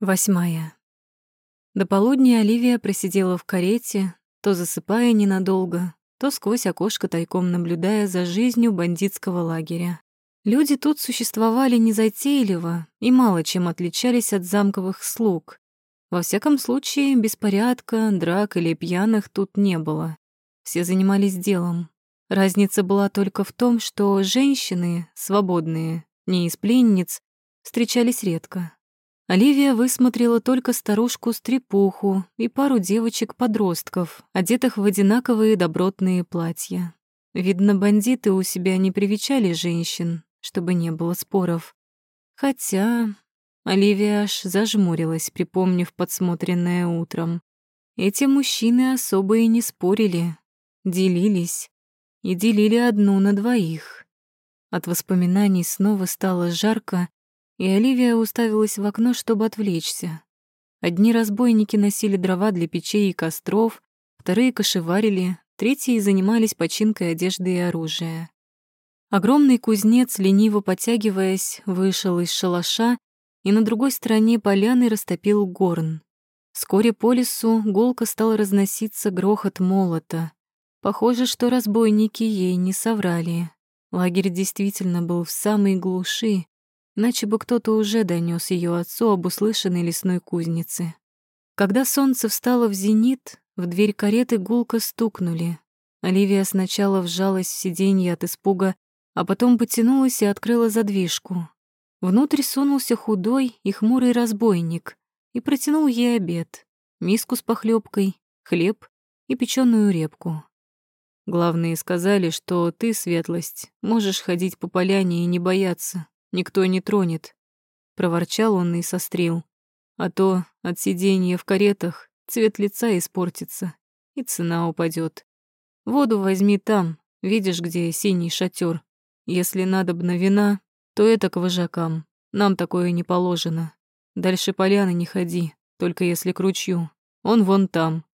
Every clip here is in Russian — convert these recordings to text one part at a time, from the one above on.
Восьмая. До полудня Оливия просидела в карете, то засыпая ненадолго, то сквозь окошко тайком наблюдая за жизнью бандитского лагеря. Люди тут существовали незатейливо и мало чем отличались от замковых слуг. Во всяком случае, беспорядка, драк или пьяных тут не было. Все занимались делом. Разница была только в том, что женщины, свободные, не из пленниц, встречались редко. Оливия высмотрела только старушку-стрепуху и пару девочек-подростков, одетых в одинаковые добротные платья. Видно, бандиты у себя не привечали женщин, чтобы не было споров. Хотя Оливия аж зажмурилась, припомнив подсмотренное утром. Эти мужчины особо и не спорили, делились. И делили одну на двоих. От воспоминаний снова стало жарко, и Оливия уставилась в окно, чтобы отвлечься. Одни разбойники носили дрова для печей и костров, вторые кошеварили, третьи занимались починкой одежды и оружия. Огромный кузнец, лениво потягиваясь, вышел из шалаша и на другой стороне поляны растопил горн. Вскоре по лесу гулко стал разноситься грохот молота. Похоже, что разбойники ей не соврали. Лагерь действительно был в самой глуши, иначе бы кто-то уже донес ее отцу об услышанной лесной кузнице. Когда солнце встало в зенит, в дверь кареты гулко стукнули. Оливия сначала вжалась в сиденье от испуга, а потом потянулась и открыла задвижку. Внутрь сунулся худой и хмурый разбойник и протянул ей обед, миску с похлебкой, хлеб и печеную репку. Главные сказали, что ты, светлость, можешь ходить по поляне и не бояться никто не тронет. Проворчал он и сострил. А то от сидения в каретах цвет лица испортится, и цена упадет. Воду возьми там, видишь, где синий шатер. Если надобно вина, то это к вожакам. Нам такое не положено. Дальше поляны не ходи, только если к ручью. Он вон там.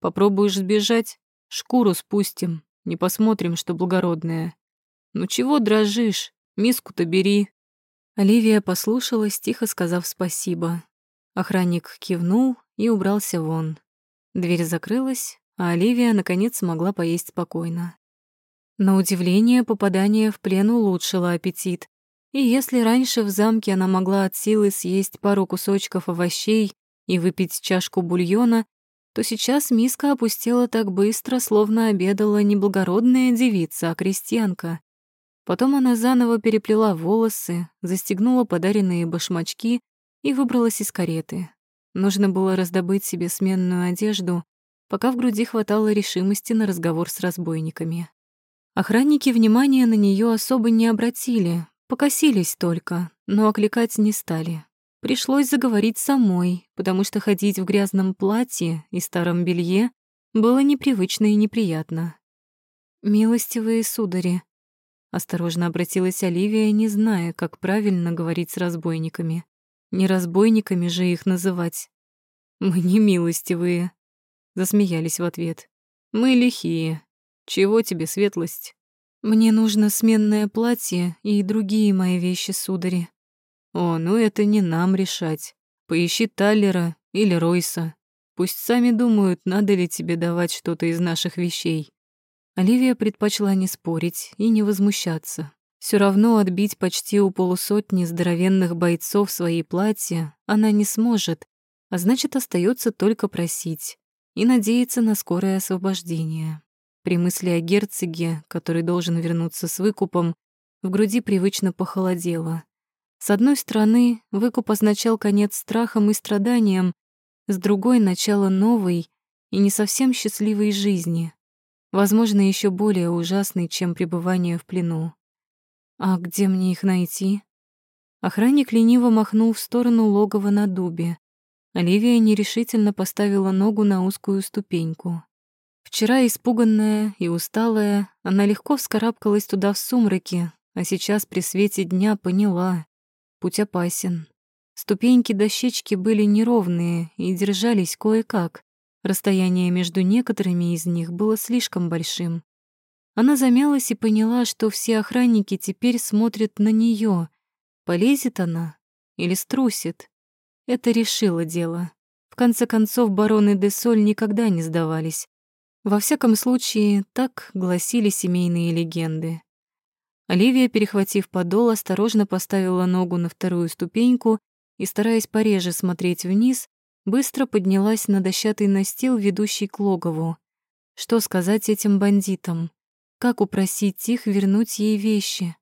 Попробуешь сбежать, шкуру спустим, не посмотрим, что благородная. Ну чего дрожишь? Миску-то бери, Оливия послушалась, тихо сказав спасибо. Охранник кивнул и убрался вон. Дверь закрылась, а Оливия наконец смогла поесть спокойно. На удивление, попадание в плен улучшило аппетит. И если раньше в замке она могла от силы съесть пару кусочков овощей и выпить чашку бульона, то сейчас миска опустела так быстро, словно обедала не благородная девица, а крестьянка. Потом она заново переплела волосы, застегнула подаренные башмачки и выбралась из кареты. Нужно было раздобыть себе сменную одежду, пока в груди хватало решимости на разговор с разбойниками. Охранники внимания на нее особо не обратили, покосились только, но окликать не стали. Пришлось заговорить самой, потому что ходить в грязном платье и старом белье было непривычно и неприятно. «Милостивые судари», Осторожно обратилась Оливия, не зная, как правильно говорить с разбойниками. Не разбойниками же их называть. «Мы не милостивые», — засмеялись в ответ. «Мы лихие. Чего тебе, светлость?» «Мне нужно сменное платье и другие мои вещи, судари». «О, ну это не нам решать. Поищи Таллера или Ройса. Пусть сами думают, надо ли тебе давать что-то из наших вещей. Оливия предпочла не спорить и не возмущаться. Все равно отбить почти у полусотни здоровенных бойцов свои платья она не сможет, а значит, остается только просить и надеяться на скорое освобождение. При мысли о герцоге, который должен вернуться с выкупом, в груди привычно похолодело. С одной стороны, выкуп означал конец страхам и страданиям, с другой — начало новой и не совсем счастливой жизни возможно, еще более ужасный, чем пребывание в плену. А где мне их найти? Охранник лениво махнул в сторону логова на дубе. Оливия нерешительно поставила ногу на узкую ступеньку. Вчера испуганная и усталая, она легко вскарабкалась туда в сумраке, а сейчас при свете дня поняла — путь опасен. Ступеньки дощечки были неровные и держались кое-как, Расстояние между некоторыми из них было слишком большим. Она замялась и поняла, что все охранники теперь смотрят на нее. Полезет она или струсит? Это решило дело. В конце концов, бароны де Соль никогда не сдавались. Во всяком случае, так гласили семейные легенды. Оливия, перехватив подол, осторожно поставила ногу на вторую ступеньку и, стараясь пореже смотреть вниз, быстро поднялась на дощатый настил, ведущий к логову. Что сказать этим бандитам? Как упросить их вернуть ей вещи?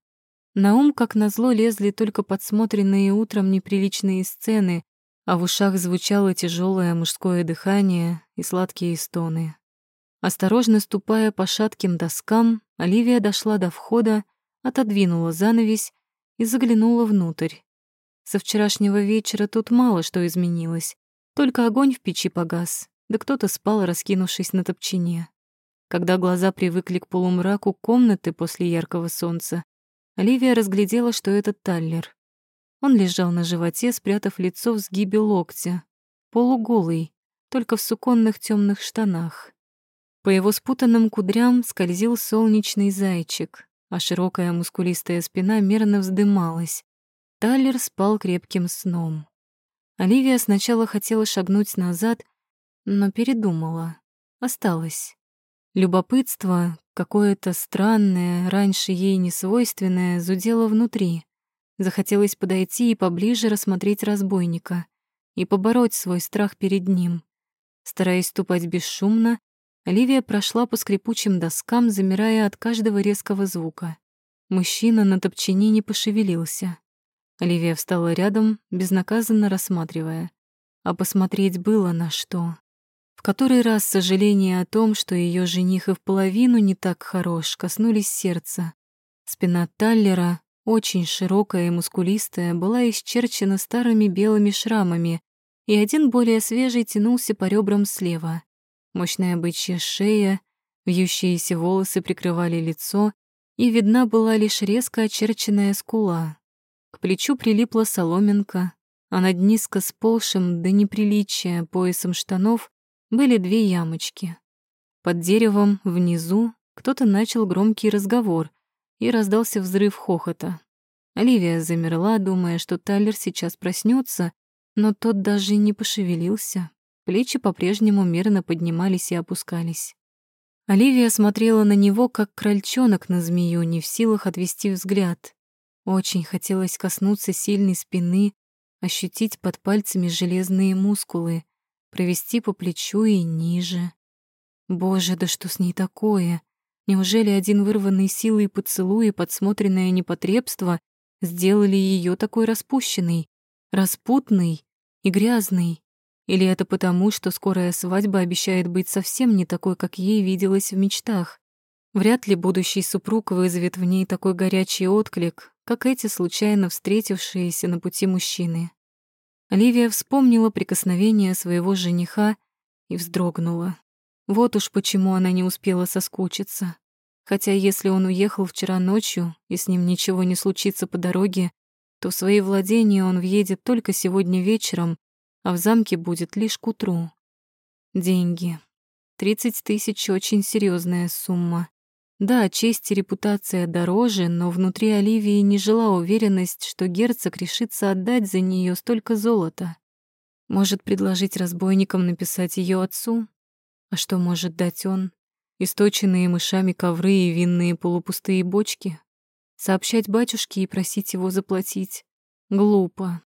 На ум, как назло, лезли только подсмотренные утром неприличные сцены, а в ушах звучало тяжелое мужское дыхание и сладкие стоны. Осторожно ступая по шатким доскам, Оливия дошла до входа, отодвинула занавесь и заглянула внутрь. Со вчерашнего вечера тут мало что изменилось, только огонь в печи погас, да кто-то спал, раскинувшись на топчине. Когда глаза привыкли к полумраку комнаты после яркого солнца, Оливия разглядела, что это Таллер. Он лежал на животе, спрятав лицо в сгибе локтя, полуголый, только в суконных темных штанах. По его спутанным кудрям скользил солнечный зайчик, а широкая мускулистая спина мерно вздымалась. Таллер спал крепким сном. Оливия сначала хотела шагнуть назад, но передумала. Осталось. Любопытство, какое-то странное, раньше ей не свойственное, зудело внутри. Захотелось подойти и поближе рассмотреть разбойника и побороть свой страх перед ним. Стараясь ступать бесшумно, Оливия прошла по скрипучим доскам, замирая от каждого резкого звука. Мужчина на топчине не пошевелился. Оливия встала рядом, безнаказанно рассматривая. А посмотреть было на что. В который раз сожаление о том, что ее жених и в половину не так хорош, коснулись сердца. Спина Таллера, очень широкая и мускулистая, была исчерчена старыми белыми шрамами, и один более свежий тянулся по ребрам слева. Мощная бычья шея, вьющиеся волосы прикрывали лицо, и видна была лишь резко очерченная скула. Плечу прилипла соломинка, а над низко сползшим до неприличия поясом штанов были две ямочки. Под деревом внизу кто-то начал громкий разговор, и раздался взрыв хохота. Оливия замерла, думая, что Тайлер сейчас проснется, но тот даже не пошевелился. Плечи по-прежнему мерно поднимались и опускались. Оливия смотрела на него, как крольчонок на змею, не в силах отвести взгляд. Очень хотелось коснуться сильной спины, ощутить под пальцами железные мускулы, провести по плечу и ниже. Боже, да что с ней такое? Неужели один вырванный силой поцелуй и подсмотренное непотребство сделали ее такой распущенной, распутной и грязной? Или это потому, что скорая свадьба обещает быть совсем не такой, как ей виделось в мечтах? Вряд ли будущий супруг вызовет в ней такой горячий отклик, как эти случайно встретившиеся на пути мужчины. Оливия вспомнила прикосновение своего жениха и вздрогнула. Вот уж почему она не успела соскучиться. Хотя если он уехал вчера ночью, и с ним ничего не случится по дороге, то в свои владения он въедет только сегодня вечером а в замке будет лишь к утру. Деньги. Тридцать тысяч — очень серьезная сумма. Да, честь и репутация дороже, но внутри Оливии не жила уверенность, что герцог решится отдать за нее столько золота. Может предложить разбойникам написать ее отцу? А что может дать он? Источенные мышами ковры и винные полупустые бочки? Сообщать батюшке и просить его заплатить? Глупо.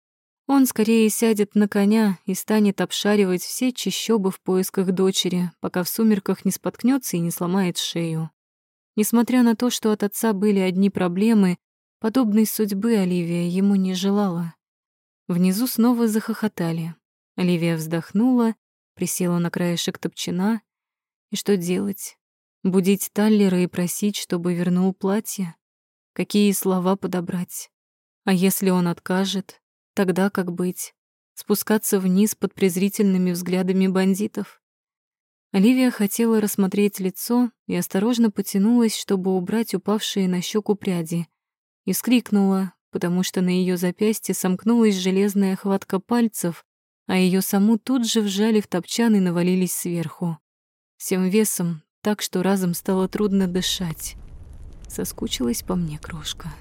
Он скорее сядет на коня и станет обшаривать все чащобы в поисках дочери, пока в сумерках не споткнется и не сломает шею. Несмотря на то, что от отца были одни проблемы, подобной судьбы Оливия ему не желала. Внизу снова захохотали. Оливия вздохнула, присела на краешек топчина. И что делать? Будить Таллера и просить, чтобы вернул платье? Какие слова подобрать? А если он откажет? Тогда как быть? Спускаться вниз под презрительными взглядами бандитов? Оливия хотела рассмотреть лицо и осторожно потянулась, чтобы убрать упавшие на щеку пряди. И вскрикнула, потому что на ее запястье сомкнулась железная хватка пальцев, а ее саму тут же вжали в топчан и навалились сверху. Всем весом, так что разом стало трудно дышать. Соскучилась по мне крошка.